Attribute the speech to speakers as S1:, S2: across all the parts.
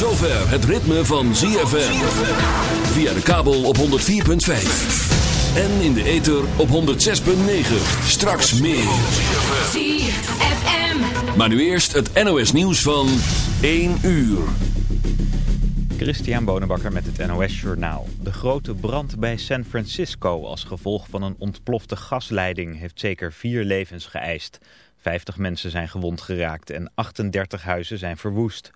S1: zover het ritme van ZFM. Via de kabel op 104.5. En in de ether op 106.9. Straks meer.
S2: ZFM.
S1: Maar nu eerst het NOS nieuws van 1 uur.
S3: Christian Bonenbakker met het NOS Journaal. De grote brand bij San Francisco als gevolg van een ontplofte gasleiding heeft zeker vier levens geëist. 50 mensen zijn gewond geraakt en 38 huizen zijn verwoest.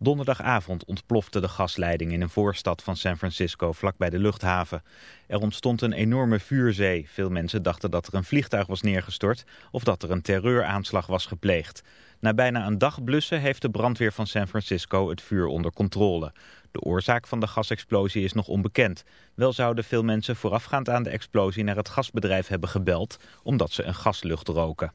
S3: Donderdagavond ontplofte de gasleiding in een voorstad van San Francisco vlakbij de luchthaven. Er ontstond een enorme vuurzee. Veel mensen dachten dat er een vliegtuig was neergestort of dat er een terreuraanslag was gepleegd. Na bijna een dag blussen heeft de brandweer van San Francisco het vuur onder controle. De oorzaak van de gasexplosie is nog onbekend. Wel zouden veel mensen voorafgaand aan de explosie naar het gasbedrijf hebben gebeld omdat ze een gaslucht roken.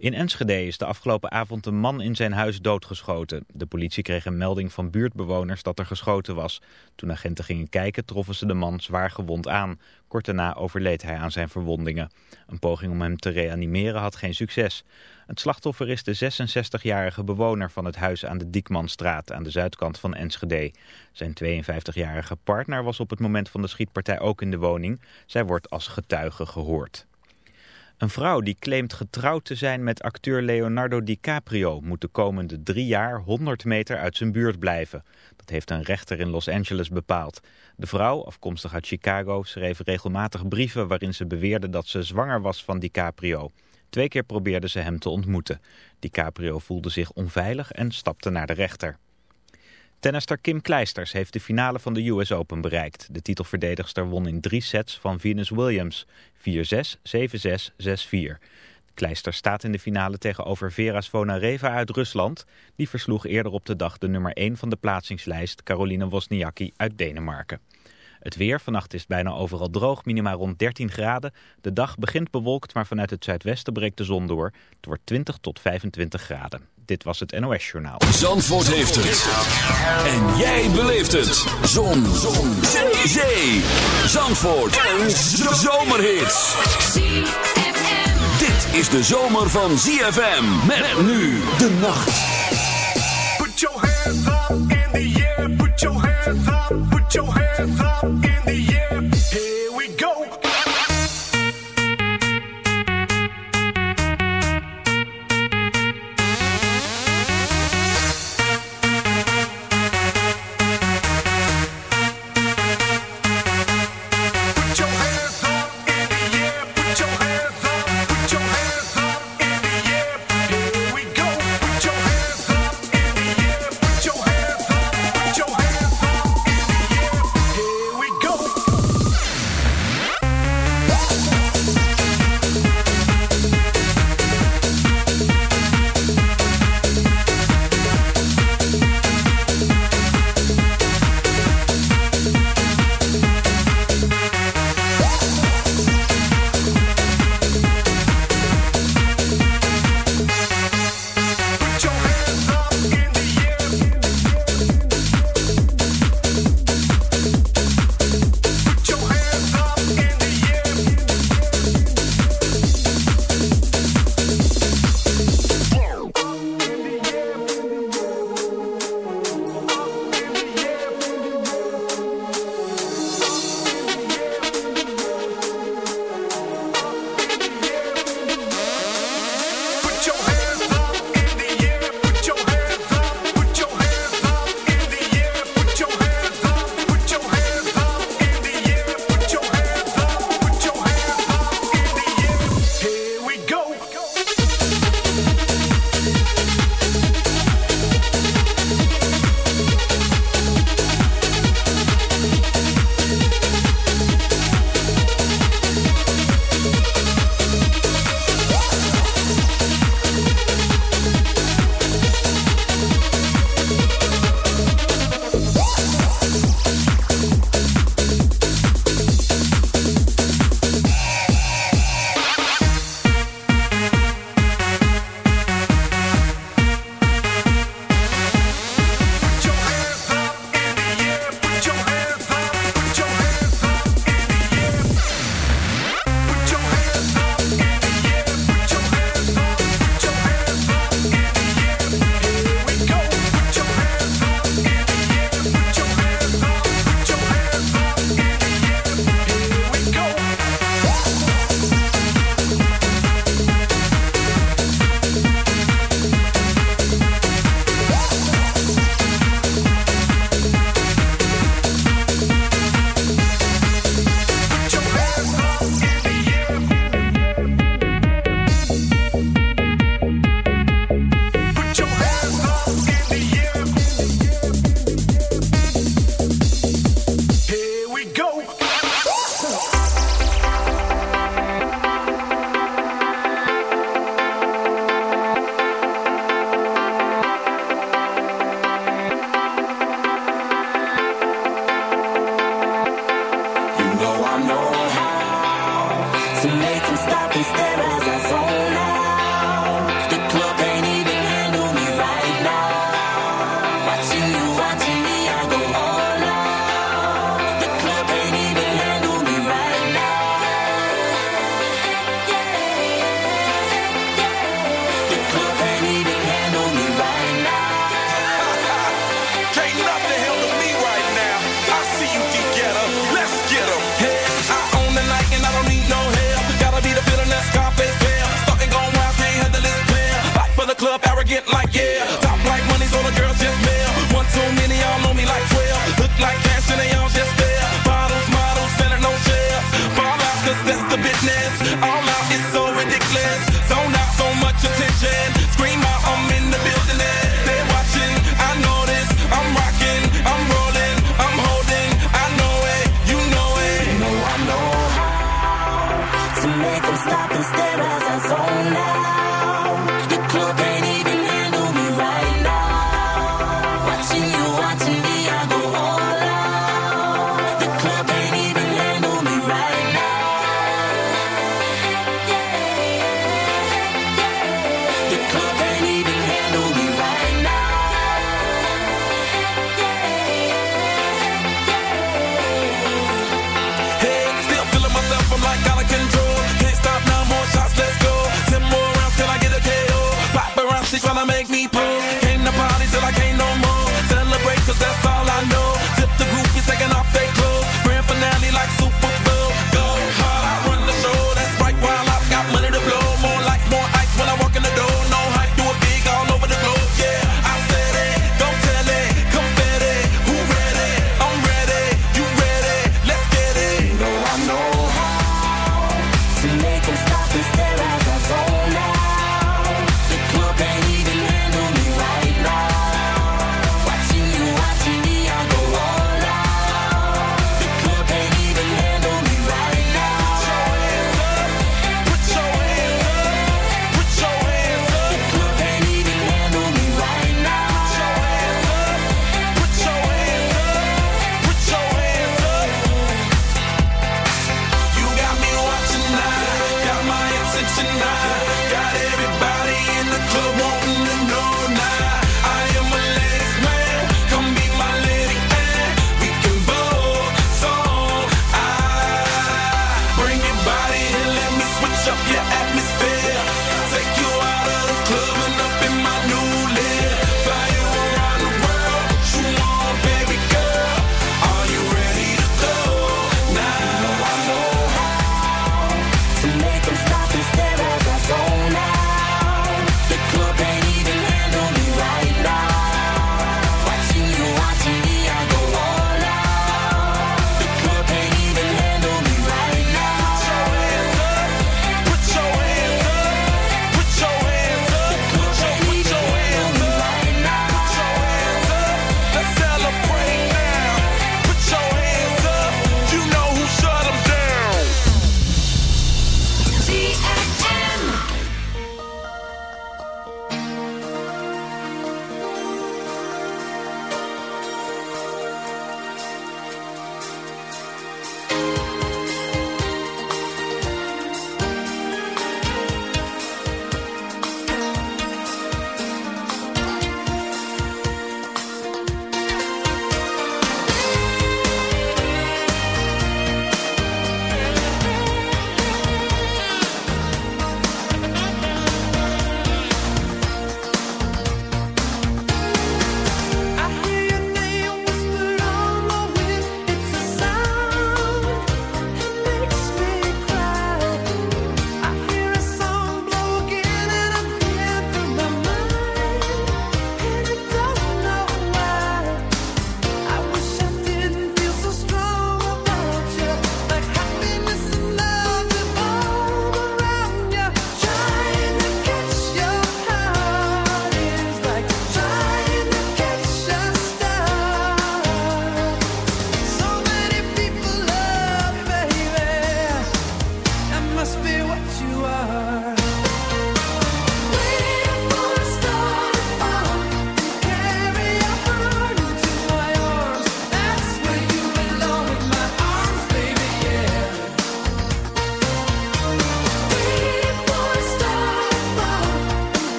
S3: In Enschede is de afgelopen avond een man in zijn huis doodgeschoten. De politie kreeg een melding van buurtbewoners dat er geschoten was. Toen agenten gingen kijken troffen ze de man zwaar gewond aan. Kort daarna overleed hij aan zijn verwondingen. Een poging om hem te reanimeren had geen succes. Het slachtoffer is de 66-jarige bewoner van het huis aan de Diekmanstraat aan de zuidkant van Enschede. Zijn 52-jarige partner was op het moment van de schietpartij ook in de woning. Zij wordt als getuige gehoord. Een vrouw die claimt getrouwd te zijn met acteur Leonardo DiCaprio moet de komende drie jaar 100 meter uit zijn buurt blijven. Dat heeft een rechter in Los Angeles bepaald. De vrouw, afkomstig uit Chicago, schreef regelmatig brieven waarin ze beweerde dat ze zwanger was van DiCaprio. Twee keer probeerde ze hem te ontmoeten. DiCaprio voelde zich onveilig en stapte naar de rechter. Tennister Kim Kleisters heeft de finale van de US Open bereikt. De titelverdedigster won in drie sets van Venus Williams. 4-6, 7-6, 6-4. Kleister staat in de finale tegenover Vera Svonareva uit Rusland. Die versloeg eerder op de dag de nummer 1 van de plaatsingslijst Caroline Wozniacki uit Denemarken. Het weer, vannacht is bijna overal droog, minimaal rond 13 graden. De dag begint bewolkt, maar vanuit het zuidwesten breekt de zon door. Het wordt 20 tot 25 graden. Dit was het NOS Journaal.
S1: Zandvoort heeft het. En jij beleeft het. Zon. Zon. Zee. Zandvoort. Een zomerhit. Dit is de zomer van ZFM. Met nu de nacht.
S4: Put your hands up in the air. Put your hands up. Put your hands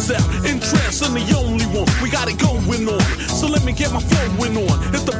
S5: Break your. In I'm the only one. We got it going on. So let me get my flowing on. It's the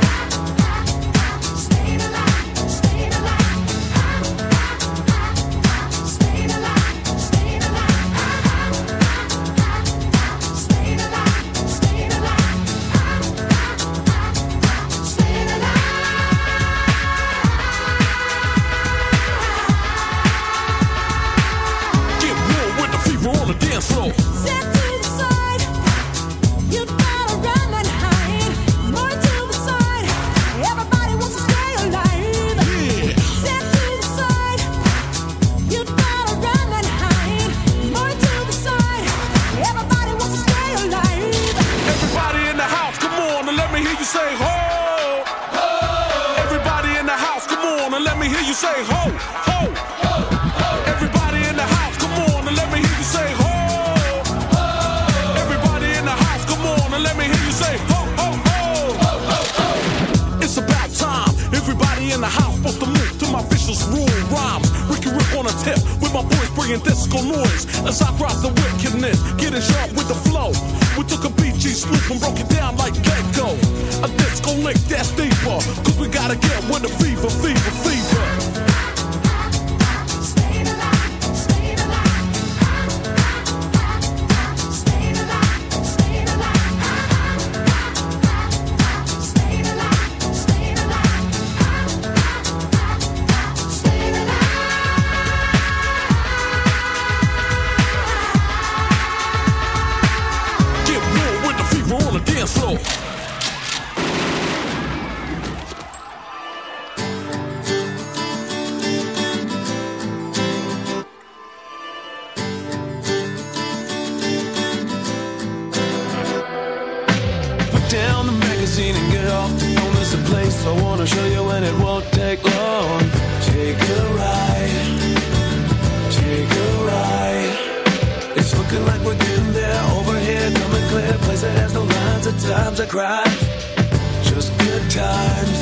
S6: Lines of times or crimes. Just good times.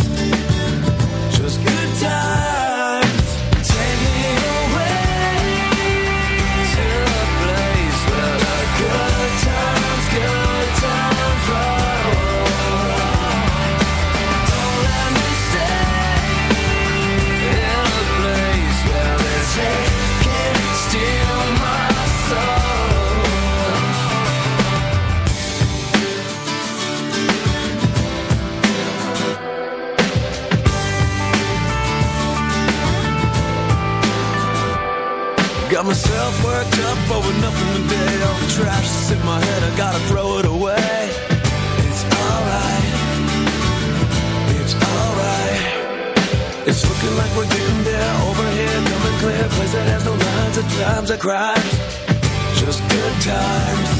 S6: Up over nothing today. All the trash that's in my head, I gotta throw it away. It's alright. It's alright. It's looking like we're getting there. Over here, coming clear. Place that has no lines of times or crimes. Just good times.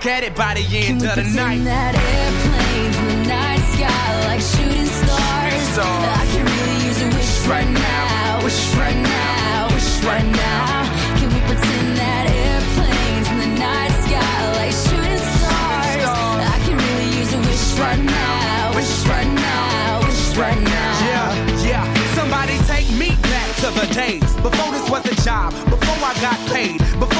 S7: Back at it by the
S8: Can
S7: end
S8: we
S7: of the
S8: pretend
S7: night.
S8: that airplanes in the night sky like shooting stars?
S7: stars.
S8: I can really use a wish right now, wish right now, wish right now. Can we pretend that airplanes in the night sky like shooting stars? I can really use a wish right now, wish right now, wish right now.
S7: Yeah, yeah. Somebody take me back to the days before this was a job, before I got paid, before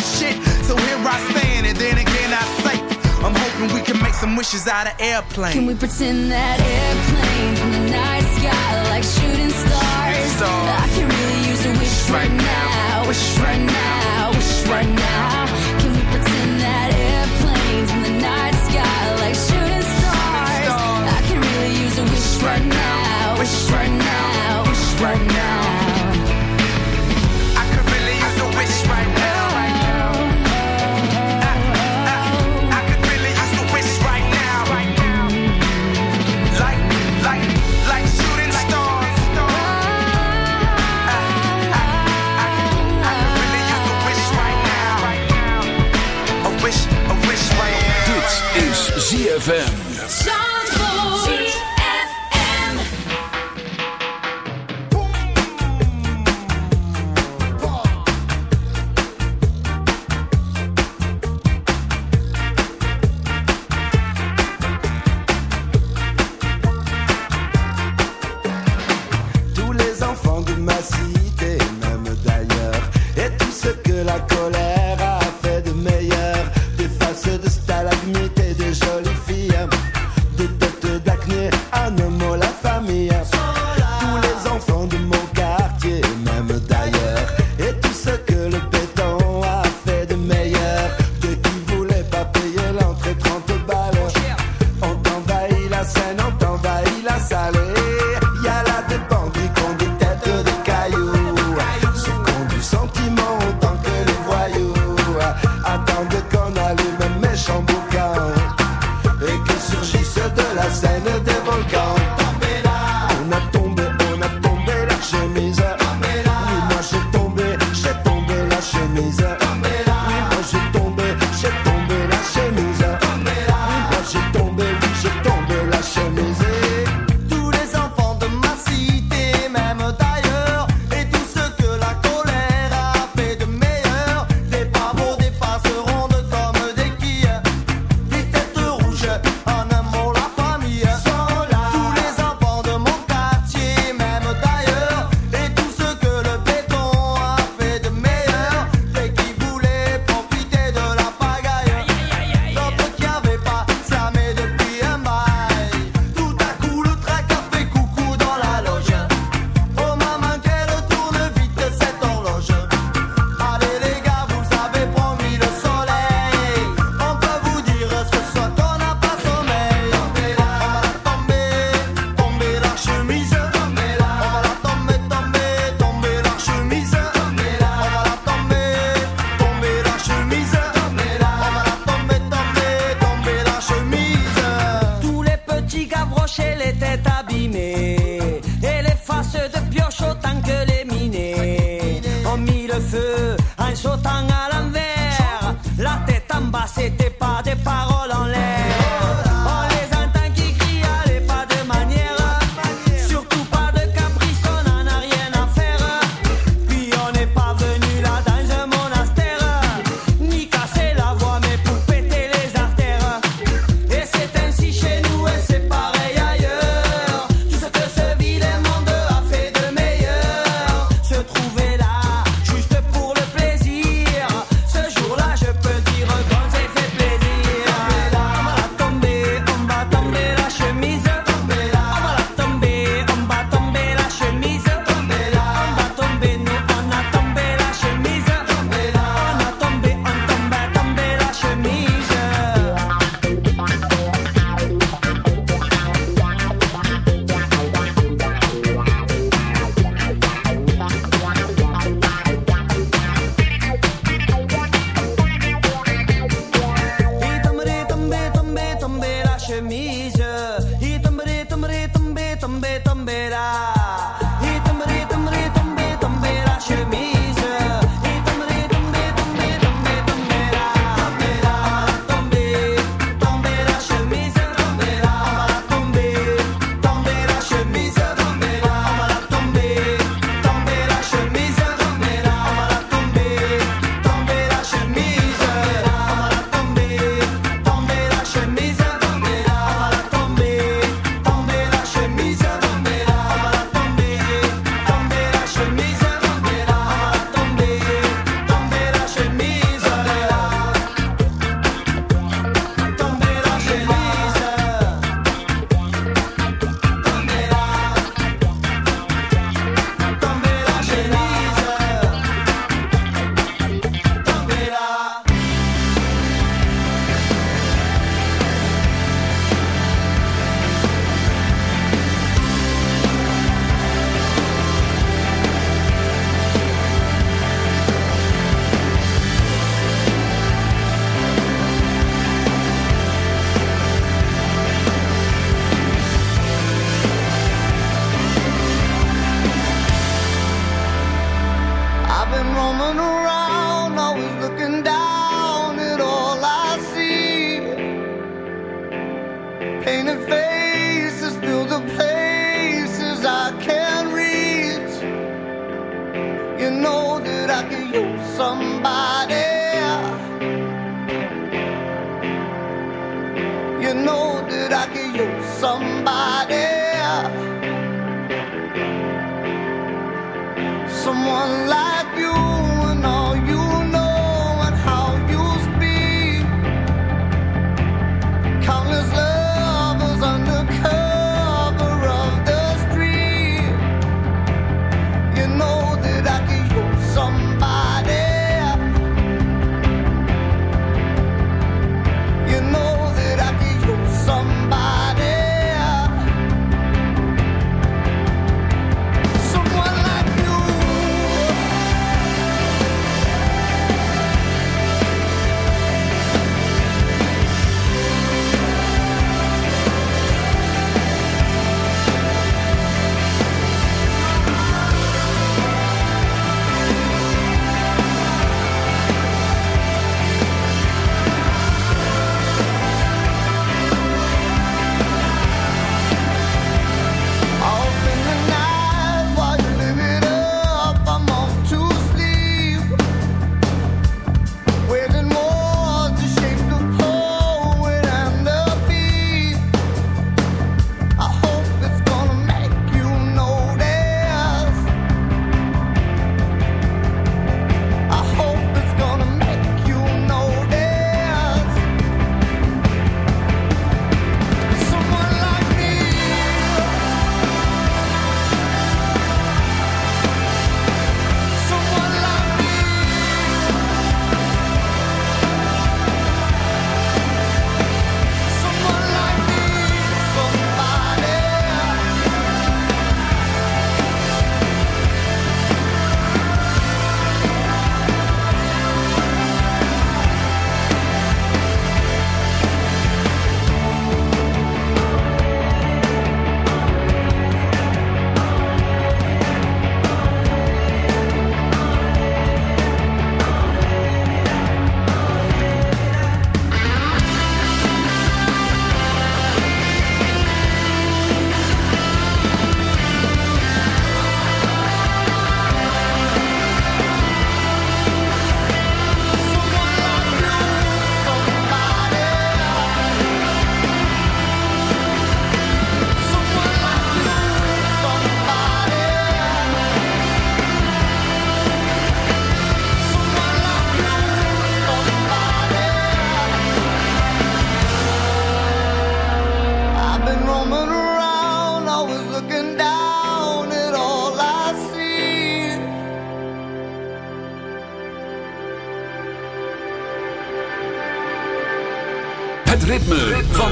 S7: that shit? So here I stand, and then again I say, I'm hoping we can make some wishes out of airplanes.
S8: Can we pretend that airplanes in the night sky like shooting stars? I can really use a wish right now, wish right now, wish right now. Can we pretend that airplanes in the night sky like shooting stars? I can really use a wish right now, wish right now, wish right now.
S9: ZFM.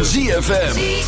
S9: ZFM.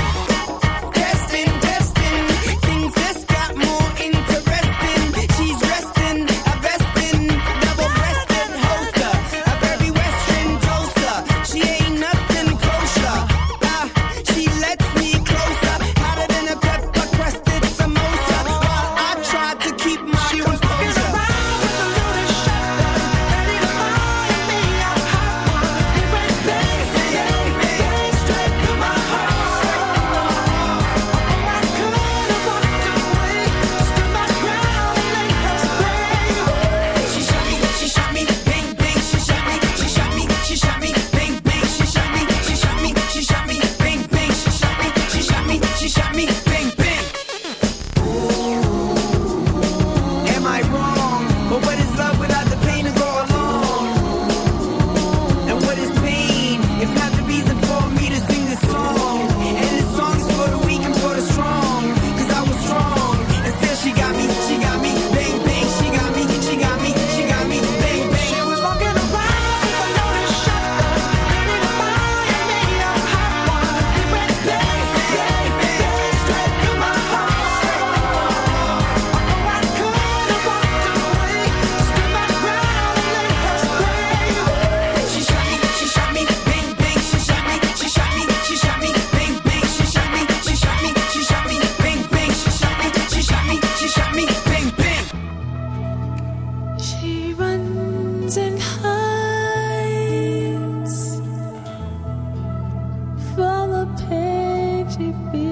S10: to
S11: be